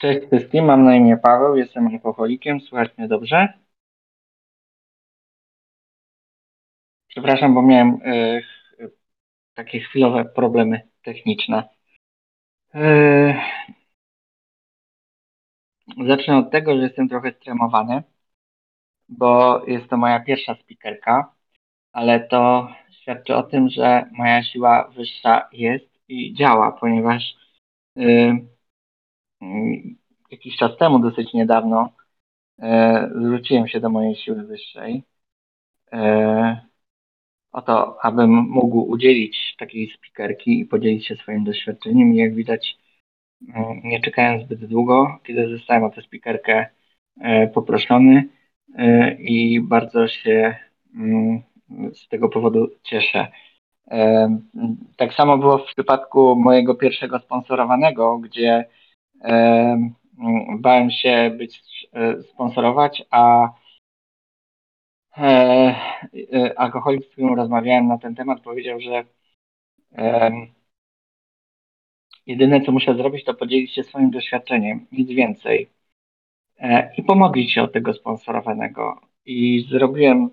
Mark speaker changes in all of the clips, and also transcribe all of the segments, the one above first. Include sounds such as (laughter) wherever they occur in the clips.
Speaker 1: Cześć wszystkim, mam na imię Paweł, jestem alkoholikiem, słychać mnie dobrze? Przepraszam, bo miałem y, takie chwilowe problemy techniczne. Y, zacznę od tego, że jestem trochę stremowany, bo jest to moja pierwsza spikerka, ale to świadczy o tym, że moja siła wyższa jest i działa, ponieważ y, jakiś czas temu, dosyć niedawno, e, zwróciłem się do mojej siły wyższej e, o to, abym mógł udzielić takiej spikerki i podzielić się swoim doświadczeniem. I jak widać, e, nie czekając zbyt długo, kiedy zostałem o tę spikerkę poproszony i bardzo się mm, z tego powodu cieszę. Tak samo było w przypadku mojego pierwszego sponsorowanego, gdzie bałem się być e, sponsorować, a e, e, alkoholik, z którym rozmawiałem na ten temat, powiedział, że jedyne, co muszę zrobić, to podzielić się swoim doświadczeniem, nic więcej. I pomodlić się o tego sponsorowanego. I zrobiłem,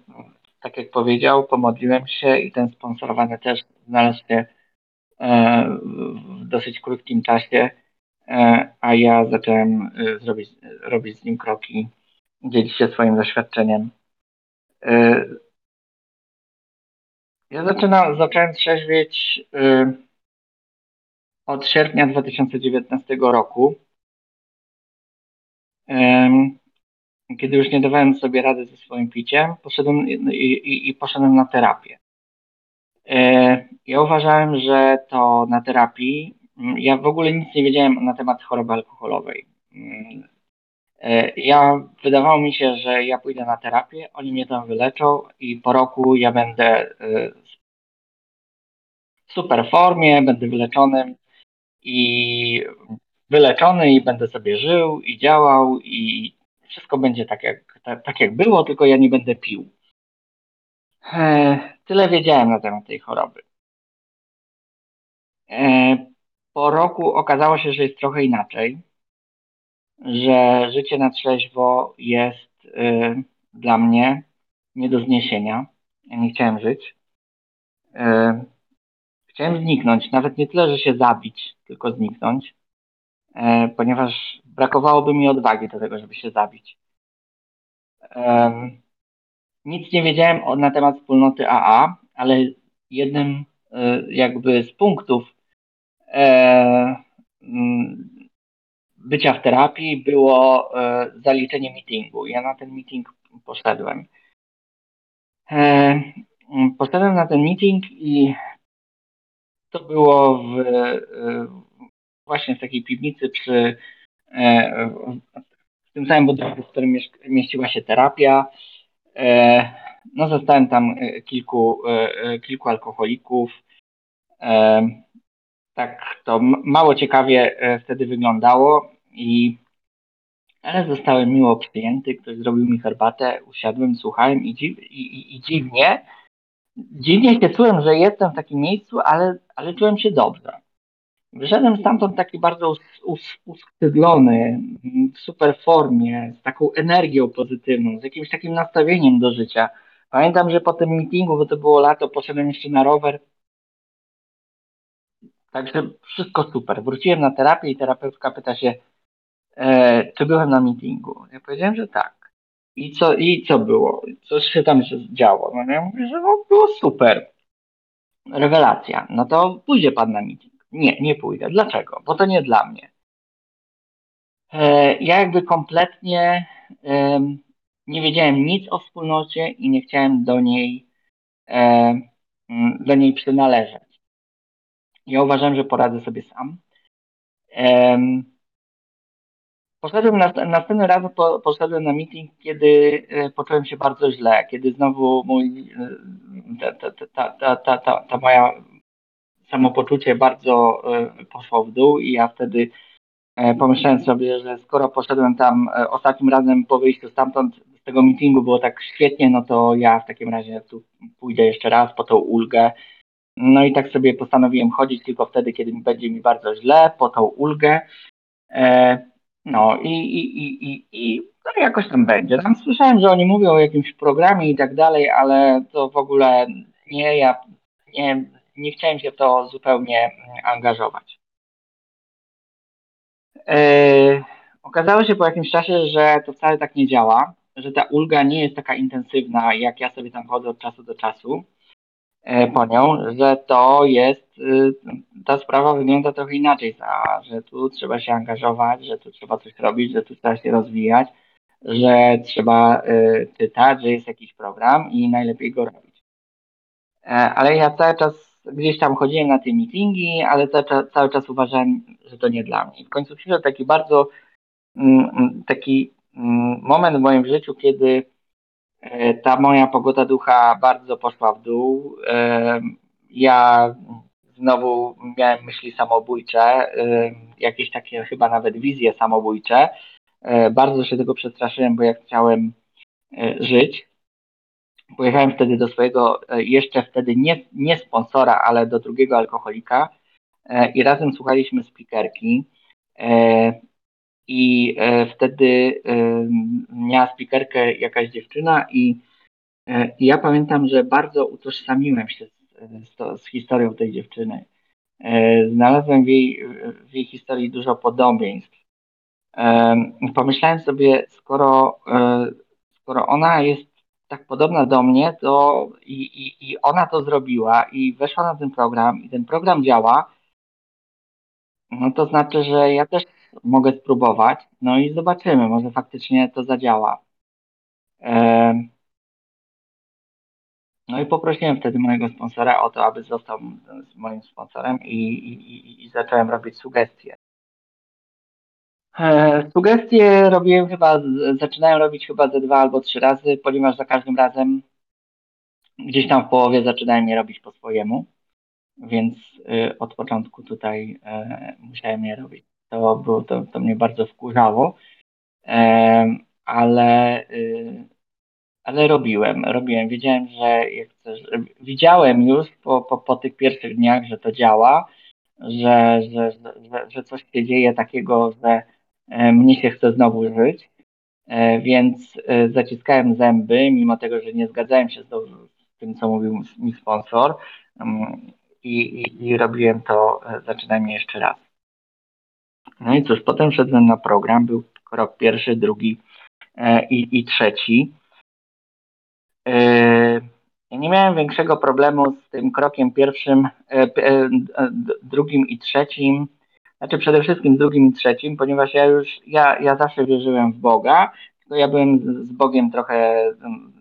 Speaker 1: tak jak powiedział, pomodliłem się i ten sponsorowany też znalazł się w dosyć krótkim czasie a ja zacząłem e, zrobić, robić z nim kroki, dzielić się swoim doświadczeniem. E, ja zaczynam, zacząłem trzeźwieć od sierpnia 2019 roku, kiedy już nie dawałem sobie rady ze swoim piciem, poszedłem i, i, i poszedłem na terapię. Ja uważałem, że to na terapii ja w ogóle nic nie wiedziałem na temat choroby alkoholowej. Mm, e, ja wydawało mi się, że ja pójdę na terapię, oni mnie tam wyleczą i po roku ja będę e, w super formie, będę wyleczonym i wyleczony i będę sobie żył i działał i wszystko będzie tak jak, tak, tak jak było, tylko ja nie będę pił. E, tyle wiedziałem na temat tej choroby. Po roku okazało się, że jest trochę inaczej, że życie na trzeźwo jest y, dla mnie nie do zniesienia. Ja nie chciałem żyć. Y, chciałem zniknąć, nawet nie tyle, że się zabić, tylko zniknąć, y, ponieważ brakowałoby mi odwagi do tego, żeby się zabić. Y, nic nie wiedziałem na temat wspólnoty AA, ale jednym y, jakby z punktów bycia w terapii było e, zaliczenie meetingu. Ja na ten meeting poszedłem. E, mm, poszedłem na ten meeting i to było w, e, właśnie w takiej piwnicy przy e, w tym samym budynku, w którym mieściła się terapia. E, no, zostałem tam kilku, kilku alkoholików tak to mało ciekawie e, wtedy wyglądało i ale zostałem miło przyjęty, ktoś zrobił mi herbatę, usiadłem, słuchałem i, dziw, i, i, i dziwnie, dziwnie się czułem, że jestem w takim miejscu, ale, ale czułem się dobrze. Wyszedłem stamtąd taki bardzo us, us, uskrzydlony, w super formie, z taką energią pozytywną, z jakimś takim nastawieniem do życia. Pamiętam, że po tym meetingu, bo to było lato, poszedłem jeszcze na rower Także wszystko super. Wróciłem na terapię i terapeutka pyta się, e, czy byłem na meetingu. Ja powiedziałem, że tak. I co, I co było? Co się tam działo? No ja mówię, że no, było super. Rewelacja. No to pójdzie pan na meeting. Nie, nie pójdę. Dlaczego? Bo to nie dla mnie. E, ja jakby kompletnie e, nie wiedziałem nic o wspólnocie i nie chciałem do niej, e, do niej przynależeć. Ja uważam, że poradzę sobie sam. Poszedłem na, następny raz po, poszedłem na meeting, kiedy e, poczułem się bardzo źle, kiedy znowu mój, e, ta, ta, ta, ta, ta, ta moja samopoczucie bardzo e, poszło w dół i ja wtedy pomyślałem sobie, że skoro poszedłem tam ostatnim razem po wyjściu stamtąd, z tego meetingu było tak świetnie, no to ja w takim razie tu pójdę jeszcze raz po tą ulgę no i tak sobie postanowiłem chodzić tylko wtedy, kiedy będzie mi bardzo źle, po tą ulgę. E, No i, i, i, i, i no jakoś tam będzie. Tam słyszałem, że oni mówią o jakimś programie i tak dalej, ale to w ogóle nie, ja nie, nie chciałem się w to zupełnie angażować. Yy, okazało się po jakimś czasie, że to wcale tak nie działa, że ta ulga nie jest taka intensywna, jak ja sobie tam chodzę od czasu do czasu e, po nią, że to jest, y, ta sprawa wygląda trochę inaczej, że tu trzeba się angażować, że tu trzeba coś robić, że tu trzeba się rozwijać, że trzeba y, czytać, że jest jakiś program i najlepiej go robić. E, ale ja cały czas gdzieś tam chodziłem na te meetingi, ale cały, cały czas uważałem, że to nie dla mnie. W końcu przyszedł taki bardzo mm, mm, taki mm, moment w moim życiu, kiedy e, ta moja pogoda ducha bardzo poszła w dół. E, ja znowu miałem myśli samobójcze, jakieś takie chyba nawet wizje samobójcze. Bardzo się tego przestraszyłem, bo ja chciałem żyć. Pojechałem wtedy do swojego, e, jeszcze wtedy nie, nie sponsora, ale do drugiego alkoholika e, i razem słuchaliśmy spikerki. E, I wtedy miała spikerkę jakaś dziewczyna, i, i ja pamiętam, że bardzo utożsamiłem się z, z, z historią tej dziewczyny. Znalazłem w jej, w jej historii dużo podobieństw. Pomyślałem sobie, skoro, skoro ona jest tak podobna do mnie, to i, i, i ona to zrobiła i weszła na ten program i ten program działa, no to znaczy, że ja też mogę spróbować, no i zobaczymy, może faktycznie to zadziała. No i poprosiłem wtedy mojego sponsora o to, aby został moim sponsorem i, i, i zacząłem robić sugestie. E, sugestie robiłem chyba, zaczynałem robić chyba ze dwa albo trzy razy, ponieważ za każdym razem gdzieś tam w połowie zaczynałem je robić po swojemu, więc y, od początku tutaj e, musiałem je robić. To, było, to, to mnie bardzo wkurzało, ale, y, ale robiłem, robiłem. Wiedziałem, że jak chcesz, widziałem już po, po, po tych pierwszych dniach, że to działa, że, że, że, że coś się dzieje takiego, że E, mnie się chce znowu żyć, e, więc e, zaciskałem zęby, mimo tego, że nie zgadzałem się z tym, co mówił mi sponsor mm, i, i, i robiłem to zaczynajmy jeszcze raz. No i cóż, potem szedłem na program, był krok pierwszy, drugi i, i trzeci. Ja nie miałem większego problemu z tym krokiem pierwszym, drugim i trzecim, znaczy przede wszystkim drugim i trzecim, ponieważ ja już, ja, ja zawsze wierzyłem w Boga, tylko ja byłem z Bogiem trochę mm,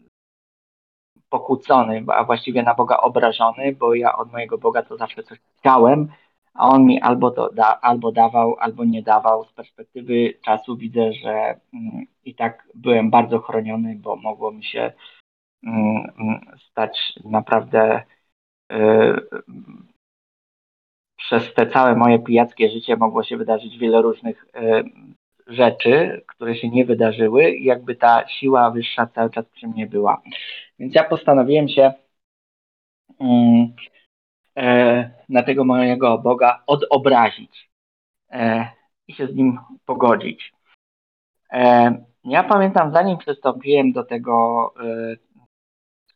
Speaker 1: pokłócony, a właściwie na Boga obrażony, bo ja od mojego Boga to zawsze coś chciałem, a on mi albo to da, albo dawał, albo nie dawał. Z perspektywy czasu widzę, że mm, i tak byłem bardzo chroniony, bo mogło mi się mm, mm stać naprawdę y, przez te całe moje pijackie życie mogło się wydarzyć wiele różnych e, rzeczy, które się nie wydarzyły i jakby ta siła wyższa cały czas przy mnie była. Więc ja postanowiłem się na tego mojego Boga odobrazić e, i się z nim pogodzić. Ja pamiętam, zanim przystąpiłem do tego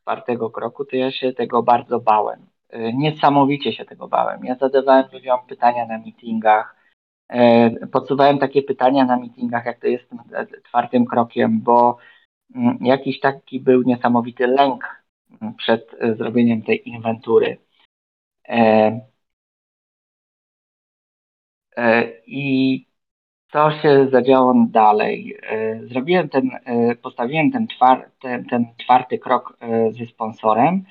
Speaker 1: czwartego kroku, to ja się tego bardzo bałem. E, niesamowicie się tego bałem. Ja zadawałem ludziom pytania na meetingach, e, podsuwałem takie pytania na meetingach, jak to jest tym czwartym krokiem, bo mm, jakiś taki był niesamowity lęk mm, przed e, zrobieniem tej inwentury. I co się zadziało dalej? Zrobiłem ten, postawiłem ten, ten, ten czwarty krok ze sponsorem.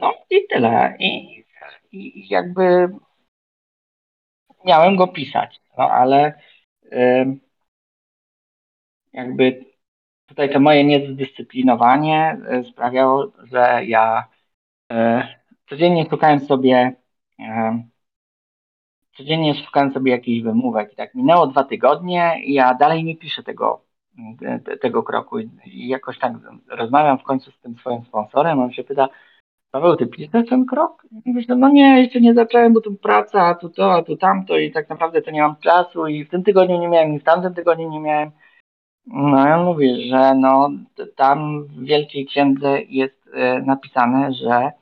Speaker 1: No i tyle. I, i jakby miałem go pisać, no ale jakby tutaj to moje niezdyscyplinowanie sprawiało, że ja codziennie szukałem sobie y, codziennie szukałem sobie jakichś wymówek i tak minęło dwa tygodnie i ja dalej nie piszę tego, te, tego kroku i jakoś tak rozmawiam w końcu z tym swoim sponsorem, on się pyta, Paweł, ty piszesz ten krok? Mówię, że no nie, jeszcze nie zacząłem, bo tu praca, a tu to, a tu tamto i tak naprawdę to nie mam czasu i w tym tygodniu nie miałem i w tamtym tygodniu nie miałem. No ja mówię, że no tam w Wielkiej Księdze jest e, napisane, że, e,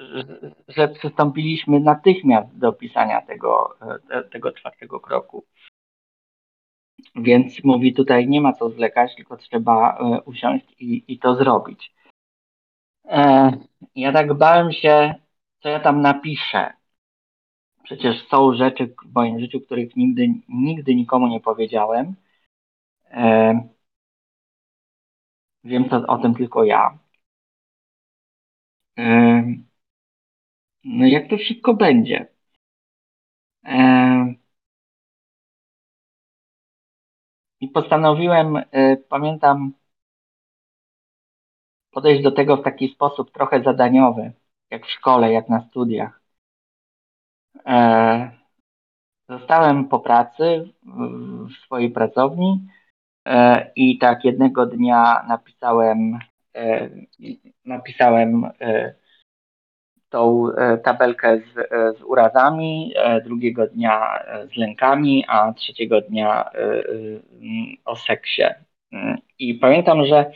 Speaker 1: że, że przystąpiliśmy natychmiast do pisania tego, e, te- tego czwartego kroku. Więc mówi tutaj nie ma co zwlekać, tylko trzeba e, usiąść i, i to zrobić. E, ja tak bałem się, co ja tam napiszę. Przecież są rzeczy w moim życiu, których nigdy, nigdy nikomu nie powiedziałem. Wiem to, o tym tylko ja. No jak to wszystko będzie? I postanowiłem, e, pamiętam, podejść do tego w taki sposób trochę zadaniowy, jak w szkole, jak na studiach. E, Zostałem po pracy w- swojej pracowni e, i tak jednego dnia napisałem, napisałem e, tą e, tabelkę z, e, z urazami, e, drugiego dnia e, z lękami, a trzeciego dnia e, e, o seksie. Mm, I pamiętam, że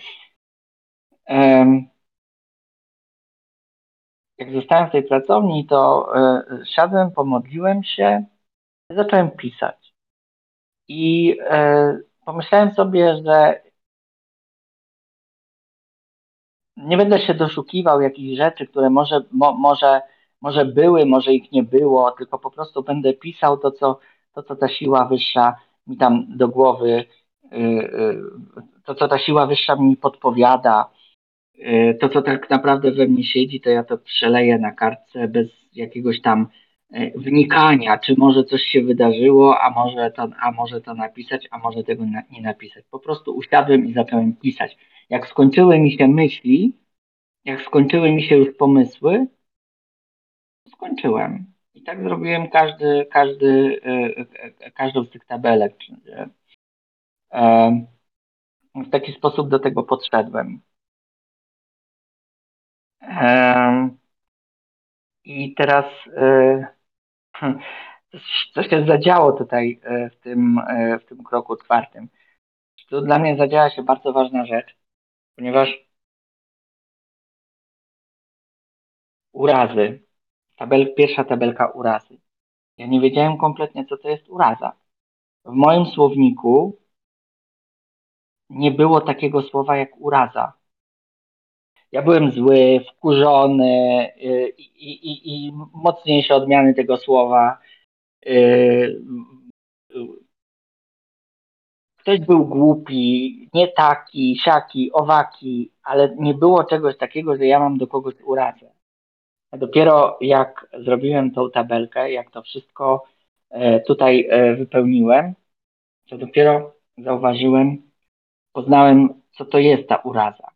Speaker 1: jak zostałem w tej pracowni, to e, siadłem, pomodliłem się, zacząłem pisać. I e, pomyślałem sobie, że nie będę się doszukiwał jakichś rzeczy, które może, mo, może, może były, może ich nie było, tylko po prostu będę pisał to, co, to, co ta siła wyższa mi tam do głowy, y, y, to, co ta siła wyższa mi podpowiada, y, to, co tak naprawdę we mnie siedzi, to ja to przeleję na kartce bez jakiegoś tam wnikania, czy może coś się wydarzyło, a może to, a może to napisać, a może tego nie napisać. Po prostu usiadłem i zacząłem pisać. Jak skończyły mi się myśli, jak skończyły mi się już pomysły, skończyłem. I tak zrobiłem każdy, każdy, e, e, każdą z tych tabelek. E, W taki sposób do tego podszedłem. I teraz e, coś- co się zadziało tutaj w tym, w tym kroku czwartym. Tu dla mnie zadziała się bardzo ważna rzecz, ponieważ urazy, tabel, pierwsza tabelka urazy. Ja nie wiedziałem kompletnie, co to jest uraza. W moim słowniku nie było takiego słowa jak uraza. Ja byłem zły, wkurzony y, i, i, i mocniejsze odmiany tego słowa. Ktoś był głupi, nie taki, siaki, owaki, ale nie było czegoś takiego, że ja mam do kogoś urazę. A dopiero jak zrobiłem tą tabelkę, jak to wszystko e, tutaj e, wypełniłem, to dopiero zauważyłem, poznałem, co to jest ta uraza.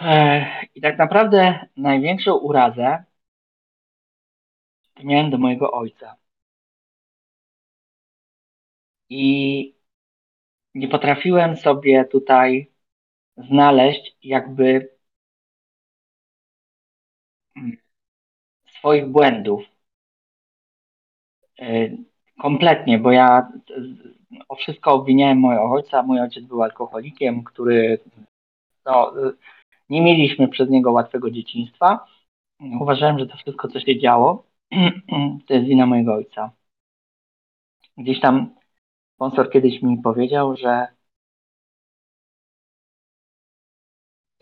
Speaker 1: E, I tak naprawdę największą urazę miałem do mojego ojca. I nie potrafiłem sobie tutaj znaleźć jakby swoich błędów. E, Kompletnie, bo ja o wszystko obwiniałem mojego ojca. Mój ojciec był alkoholikiem, który no, e, nie mieliśmy przez niego łatwego dzieciństwa. Uważałem, że to wszystko, co się działo, (clears throat) to jest wina mojego ojca. Gdzieś tam sponsor kiedyś mi powiedział, że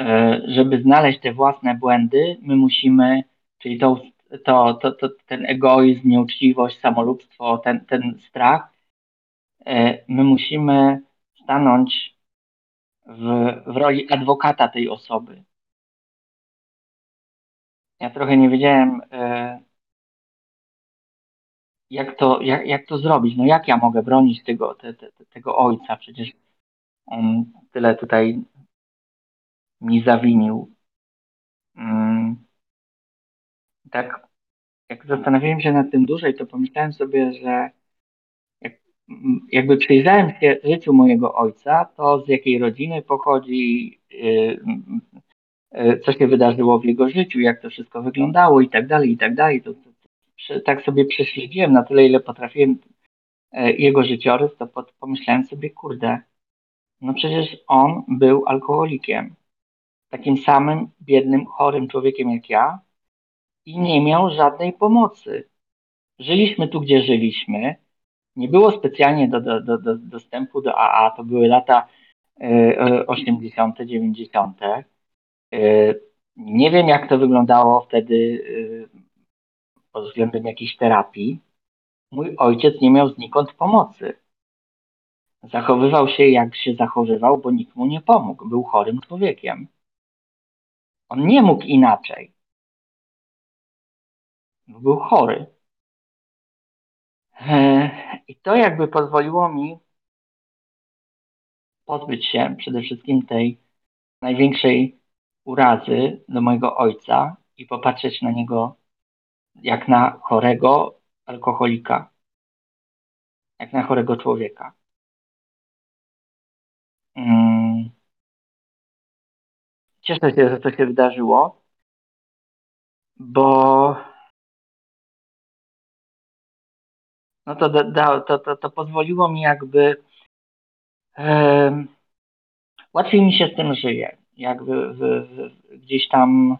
Speaker 1: e, żeby znaleźć te własne błędy, my musimy, czyli to, to, to, to ten egoizm, nieuczciwość, samolubstwo, ten, ten strach, e, my musimy stanąć w, w roli adwokata tej osoby. Ja trochę nie wiedziałem, e, jak to, jak, jak to zrobić. No jak ja mogę bronić tego, te, te, tego ojca? Przecież on tyle tutaj mi zawinił. Mm, tak, jak zastanawiałem się nad tym dłużej, to pomyślałem sobie, że jak, mm, jakby przyjrzałem się życiu mojego ojca, to z jakiej rodziny pochodzi, co się wydarzyło w jego życiu, jak to wszystko wyglądało i tak dalej, i tak dalej. To, tak sobie prześledziłem na tyle, ile potrafiłem jego życiorys, to pomyślałem sobie, kurde, no przecież on był alkoholikiem. Takim samym biednym, chorym człowiekiem jak ja i nie miał żadnej pomocy. Żyliśmy tu, gdzie żyliśmy. Nie było specjalnie do, do, do, do dostępu do AA. To były lata y, 80., 90. Y, nie wiem, jak to wyglądało wtedy y, pod względem jakiejś terapii. Mój ojciec nie miał znikąd pomocy. Zachowywał się jak się zachowywał, bo nikt mu nie pomógł. Był chorym człowiekiem. On nie mógł inaczej. Był chory. E, I to jakby pozwoliło mi pozbyć się przede wszystkim tej największej urazy do mojego ojca i popatrzeć na niego jak na chorego alkoholika, jak na chorego człowieka. Mm. Cieszę się, że to się wydarzyło, bo no to, da, to, to, to pozwoliło mi jakby łatwiej mi się z tym żyje. Jakby w, w, gdzieś tam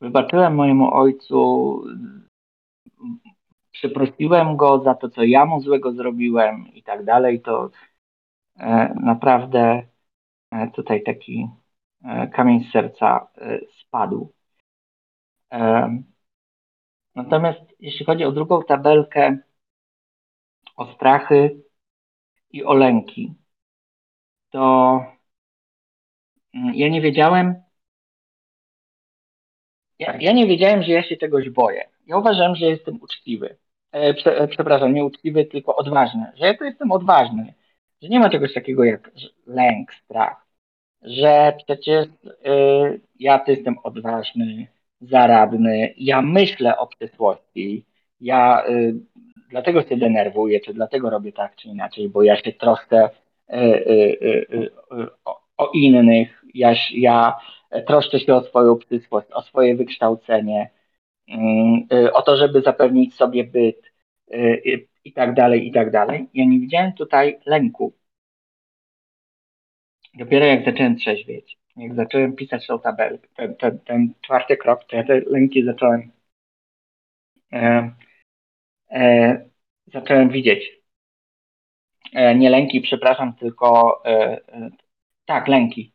Speaker 1: wybaczyłem mojemu ojcu, przeprosiłem go za to, co ja mu złego zrobiłem i tak dalej, to e, naprawdę e, tutaj taki e, kamień z serca spadł. Natomiast jeśli chodzi o drugą tabelkę, o strachy i o lęki, to mm, ja nie wiedziałem, ja, ja nie wiedziałem, że ja się czegoś boję. Ja uważałem, że jestem uczciwy. E, prze, e, przepraszam, nie uczciwy, tylko odważny. Że ja to jestem odważny. Że nie ma czegoś takiego jak lęk, strach. Że przecież y, ja to jestem odważny, zaradny, ja myślę o przyszłości, ja y, dlatego się denerwuję, czy dlatego robię tak, czy inaczej, bo ja się troszkę y, y, o, o, innych, ja, ja troszczę się o swoją przyszłość, o swoje wykształcenie, mm, o to, żeby zapewnić sobie byt i tak dalej, i tak dalej. Ja nie widziałem tutaj lęku. Dopiero jak zacząłem trzeźwieć, jak zacząłem pisać tą tabelkę, ten, ten, ten czwarty krok, to ja te lęki zacząłem e, e, zacząłem widzieć. E, nie lęki, przepraszam, tylko e, e, tak, lęki.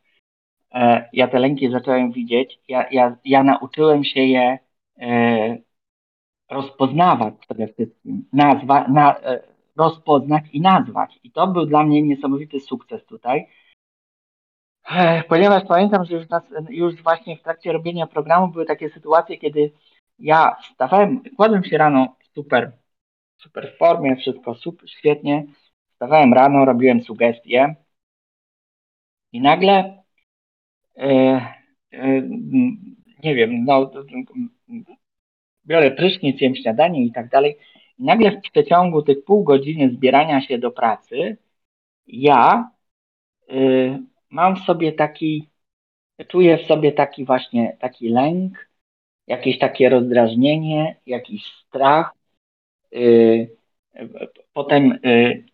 Speaker 1: E, ja te lęki zacząłem widzieć. Ja, ja, ja nauczyłem się je rozpoznawać przede wszystkim, nazwa, na, rozpoznać i nazwać. I to był dla mnie niesamowity sukces tutaj Ponieważ pamiętam, że już, nas, już właśnie w trakcie robienia programu były takie sytuacje, kiedy ja wstawałem, kładłem się rano super, super w formie, wszystko super, świetnie. Wstawałem rano, robiłem sugestie i nagle e, e, nie wiem, no biorę prysznic, jem śniadanie i tak dalej. I nagle w przeciągu tych pół godziny zbierania się do pracy ja e, mam w sobie taki, czuję w sobie taki właśnie taki lęk, jakieś takie rozdrażnienie, jakiś strach, yy, potem yy,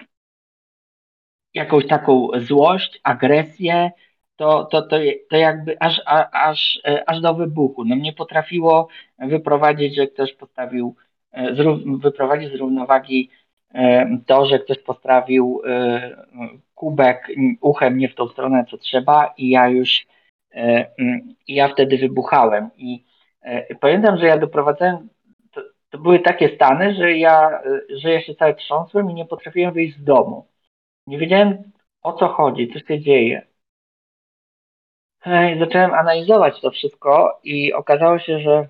Speaker 1: jakąś taką złość, agresję, to, to, to, to jakby aż, aż, aż do wybuchu. No mnie potrafiło wyprowadzić, że ktoś postawił, wyprowadzić z równowagi to, że ktoś postawił e, kubek uchem nie w tą stronę, co trzeba i ja już e, i ja wtedy wybuchałem i e, pamiętam, że ja doprowadzałem to, to, były takie stany, że ja, że ja się cały trząsłem i nie potrafiłem wyjść z domu. Nie wiedziałem o co chodzi, co się dzieje. Zacząłem analizować to wszystko i okazało się, że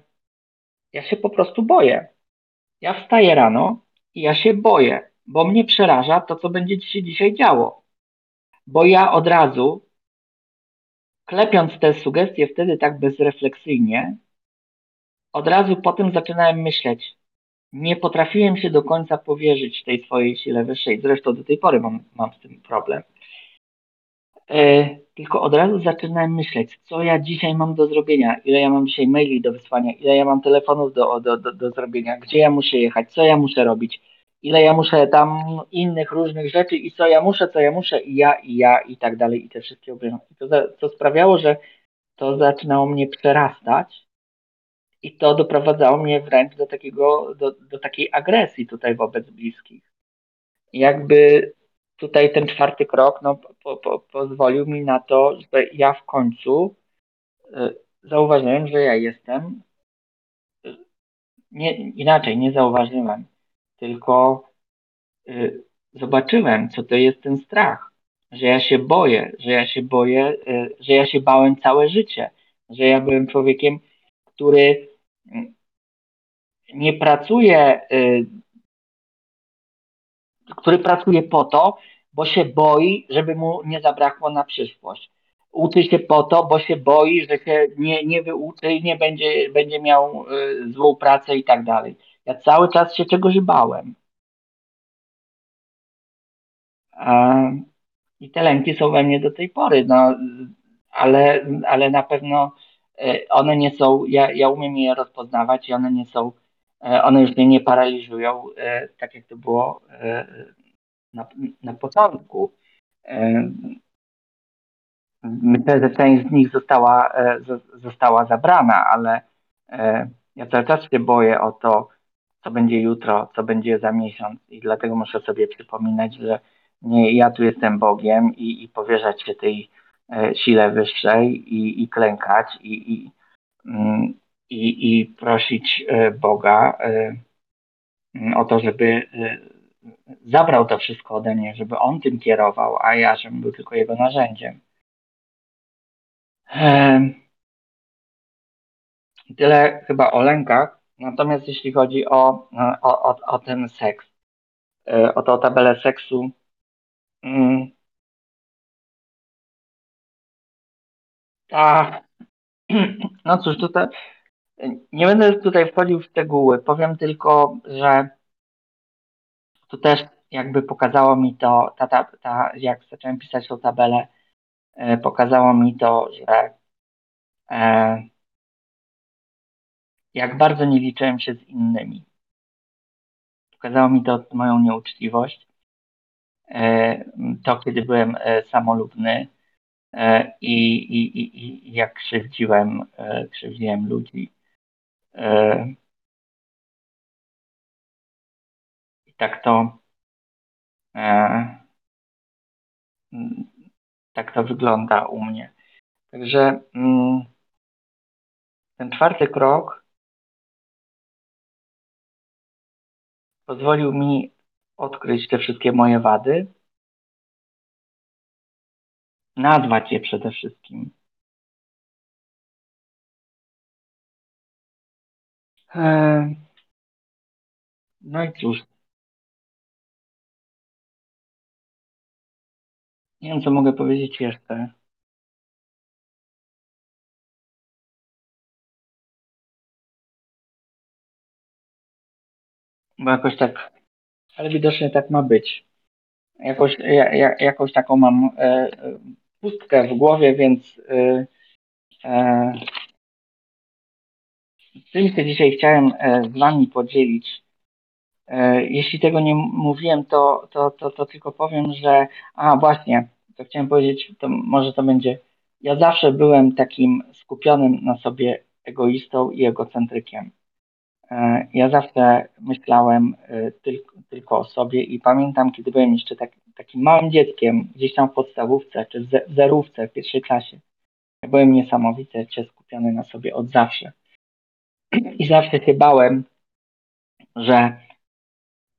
Speaker 1: ja się po prostu boję. Ja wstaję rano i ja się boję, bo mnie przeraża to, co będzie się dzisiaj działo. Bo ja od razu, klepiąc te sugestie wtedy tak bezrefleksyjnie, od razu potem zaczynałem myśleć. Nie potrafiłem się do końca powierzyć tej swojej sile wyższej. Zresztą do tej pory mam, mam z tym problem. E, tylko od razu zaczynałem myśleć, co ja dzisiaj mam do zrobienia, ile ja mam dzisiaj maili do wysłania, ile ja mam telefonów do, do, do, do zrobienia, gdzie ja muszę jechać, co ja muszę robić, ile ja muszę tam innych różnych rzeczy i co ja muszę, co ja muszę i ja, i ja, i tak dalej, i te wszystkie obowiązki. To, to sprawiało, że to zaczynało mnie przerastać i to doprowadzało mnie wręcz do takiego, do, do takiej agresji tutaj wobec bliskich. Jakby tutaj ten czwarty krok no, po, po, pozwolił mi na to, że ja w końcu y, zauważyłem, że ja jestem y, nie, inaczej, nie zauważyłem, tylko y, zobaczyłem, co to jest ten strach, że ja się boję, że ja się boję, że ja się bałem całe życie, że ja byłem człowiekiem, który nie pracuje który pracuje po to, bo się boi, żeby mu nie zabrakło na przyszłość. Uczy się po to, bo się boi, że się nie, nie wyuczy i nie będzie, będzie miał y, złą pracę i tak dalej. Ja cały czas się czegoś bałem. I te lęki są we mnie do tej pory, no, ale, ale na pewno y, one nie są, ja, ja umiem je rozpoznawać i one nie są, one już mnie nie paraliżują, tak jak to było na, na początku. E, myślę, że część z nich została, e, została zabrana, ale e, ja cały czas się boję o to, co będzie jutro, co będzie za miesiąc i dlatego muszę sobie przypominać, że nie ja tu jestem Bogiem i, i powierzać się tej sile wyższej i, i klękać i, i, mm, i, i prosić Boga o to, żeby zabrał to wszystko ode mnie, żeby on tym kierował, a ja, żebym był tylko jego narzędziem. Tyle chyba o lękach. Natomiast jeśli chodzi o, o, o, o ten seks, e, o tą tabelę seksu, mm, ta, (clears throat) no cóż, tutaj nie będę tutaj wchodził w szczegóły. Powiem tylko, że to też jakby pokazało mi to, ta, ta, ta, jak zacząłem pisać tą tabelę, e, pokazało mi to, że e, jak bardzo nie liczyłem się z innymi. Pokazało mi to moją nieuczciwość, e, to kiedy byłem e, samolubny e, i, i, i, i jak krzywdziłem, e, krzywdziłem ludzi. I tak to E, tak to wygląda u mnie. Także mm, ten czwarty krok pozwolił mi odkryć te wszystkie moje wady, nazwać je przede wszystkim. E, no i cóż, Nie wiem, co mogę powiedzieć jeszcze. Bo jakoś tak, ale widocznie tak ma być. Jakoś, ja, ja, jakąś taką mam e, e, pustkę w głowie, więc e, e, tym się dzisiaj chciałem e, z Wami podzielić. E, jeśli tego nie mówiłem, to, to, to, to tylko powiem, że a właśnie, to chciałem powiedzieć, to może to będzie. Ja zawsze byłem takim skupionym na sobie egoistą i egocentrykiem. E, ja zawsze myślałem tylko, tylko o sobie i pamiętam, kiedy byłem jeszcze tak, takim małym dzieckiem, gdzieś tam w podstawówce czy w zerówce, w pierwszej klasie. Byłem niesamowicie skupiony na sobie od zawsze. I zawsze się bałem, że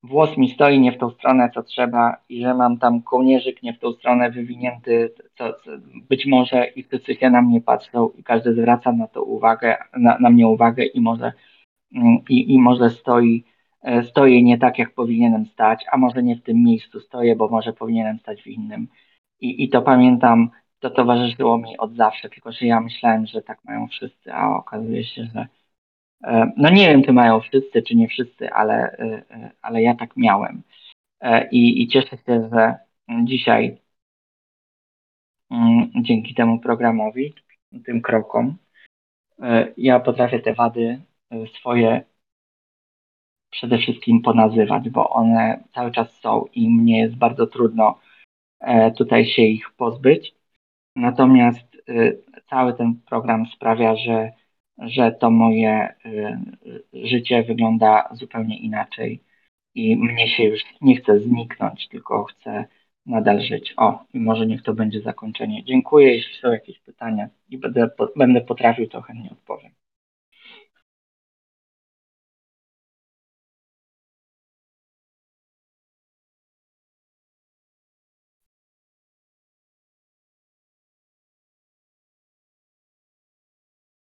Speaker 1: włos mi stoi nie w tą stronę, co trzeba i że mam tam kołnierzyk nie w tą stronę wywinięty, co, co być może i wszyscy się na mnie patrzą i każdy zwraca na to uwagę, na, na mnie uwagę i może, mm, i, i może stoi, e, stoi nie tak, jak powinienem stać, a może nie w tym miejscu stoję, bo może powinienem stać w innym. I, i to pamiętam, to towarzyszyło mi od zawsze, tylko że ja myślałem, że tak mają wszyscy, a okazuje się, że no nie wiem, czy mają wszyscy, czy nie wszyscy, ale, e, e, ale ja tak miałem. I, I cieszę się, że dzisiaj mm, dzięki temu programowi, tym krokom. E, ja potrafię te wady e, swoje przede wszystkim ponazywać, bo one cały czas są i mnie jest bardzo trudno e, tutaj się ich pozbyć. Natomiast cały ten program sprawia, że, że to moje życie wygląda zupełnie inaczej i mnie się już nie chce zniknąć, tylko chcę nadal żyć. O, i może niech to będzie zakończenie. Dziękuję. Jeśli są jakieś pytania i będę, będę potrafił, to chętnie odpowiem.